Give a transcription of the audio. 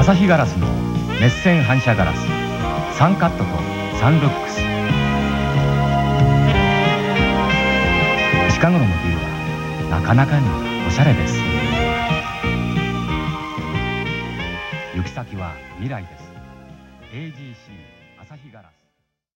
朝日ガラスの熱線反射ガラスサンカットとサンルックス。近頃のビルはなかなかにおしゃれです。行き先は未来です。AGC 朝日ガラス。